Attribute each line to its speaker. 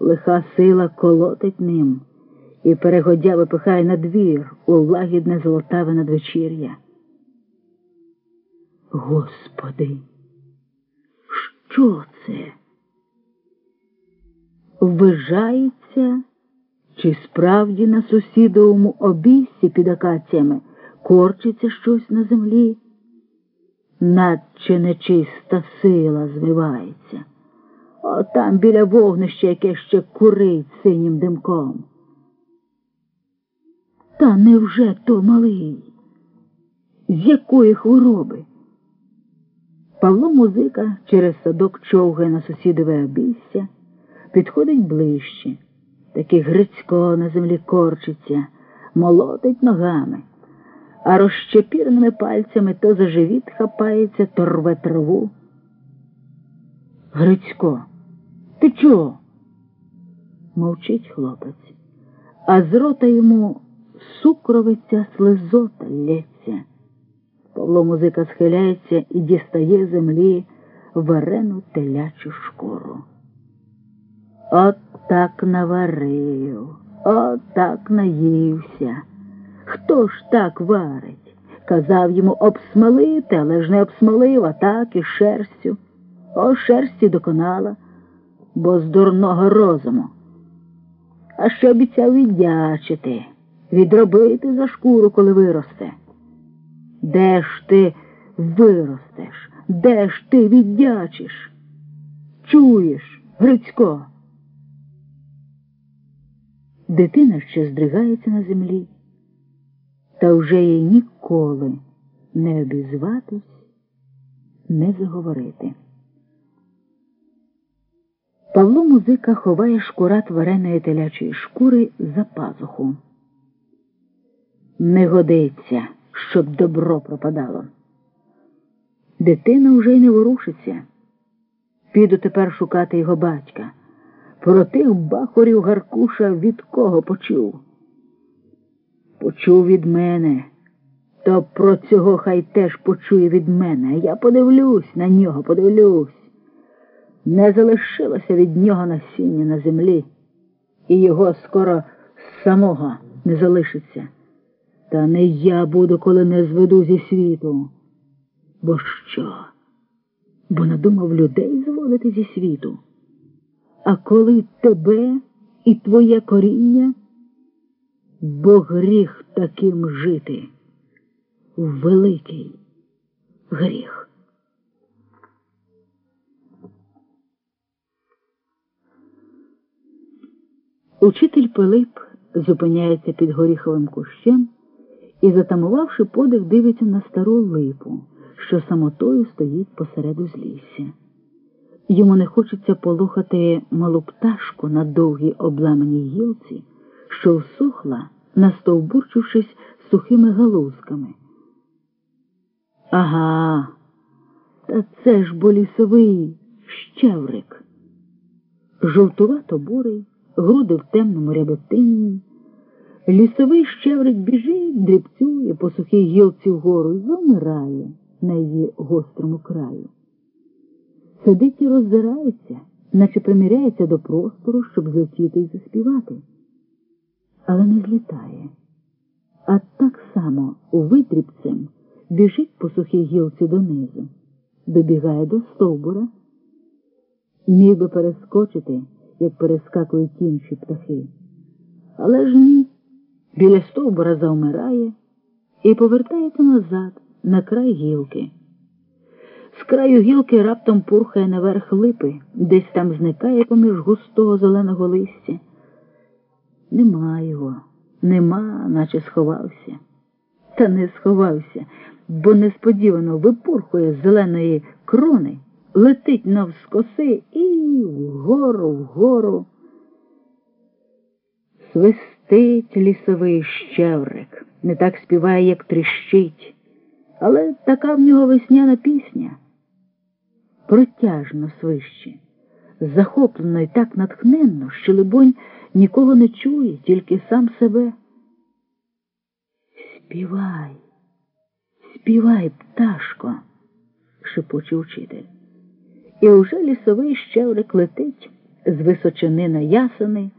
Speaker 1: лиха сила колотить ним і перегодя випихає на двір у лагідне золотаве надвечір'я. Господи, що це? Ввижається, чи справді на сусідовому обійсі під акаціями корчиться щось на землі, надче нечиста сила звивається, а там біля вогнища яке ще курить синім димком. Та невже то малий? З якої хвороби? Павло музика через садок човгає на сусідове обійстя, підходить ближче, таки Грицько на землі корчиться, молотить ногами, а розщепірними пальцями то за живіт хапається, то рве траву. Грицько, ти чого? Мовчить хлопець, а з рота йому сукровиця слизота лється. Павло музика схиляється і дістає землі варену телячу шкуру. От так наварив, от так наївся. Хто ж так варить? Казав йому обсмалити, але ж не обсмалив, а так і шерстю. О шерсті доконала, бо з дурного розуму. А ще обіцяв віддячити, відробити за шкуру, коли виросте. Де ж ти виростеш? Де ж ти віддячиш? Чуєш, Грицько? Дитина ще здригається на землі, та вже їй ніколи не обізватись, не заговорити. Павло музика ховає шкурат вареної телячої шкури за пазуху. Не годиться щоб добро пропадало. Дитина вже й не ворушиться. Піду тепер шукати його батька. Про тих бахорів Гаркуша від кого почув? Почув від мене, то про цього хай теж почує від мене. Я подивлюсь на нього, подивлюсь. Не залишилося від нього насіння на землі, і його скоро самого не залишиться. Та не я буду, коли не зведу зі світу. Бо що? Бо надумав людей зводити зі світу. А коли тебе і твоє коріння, бо гріх таким жити. Великий гріх. Учитель Пилип зупиняється під горіховим кущем і, затамувавши подих, дивиться на стару липу, що самотою стоїть посеред узлісся. Йому не хочеться полохати малу пташку на довгій обламаній гілці, що всохла, настовбурчившись сухими галузками. Ага, та це ж бо лісовий щеврик. Жовтувато бурий, груди в темному ряботинні. Лісовий щеврик біжить, дрібцює по сухій гілці вгору і замирає на її гострому краю. Сидить і роззирається, наче приміряється до простору, щоб злетіти і заспівати. Але не злітає. А так само витрібцем біжить по сухій гілці донизу, добігає до стовбура, міг би перескочити, як перескакують інші птахи. Але ж ні біля стовбура завмирає і повертається назад на край гілки. З краю гілки раптом пурхає наверх липи, десь там зникає поміж густого зеленого листя. Нема його, нема, наче сховався. Та не сховався, бо несподівано випурхує з зеленої крони, летить навскоси і вгору, вгору. Свистить лісовий щеврик, не так співає, як тріщить, але така в нього весняна пісня. Протяжно свище, захоплено і так натхненно, що, либонь, нікого не чує, тільки сам себе. Співай, співай, пташко, шепоче учитель. І уже лісовий щеврик летить з височини на ясени.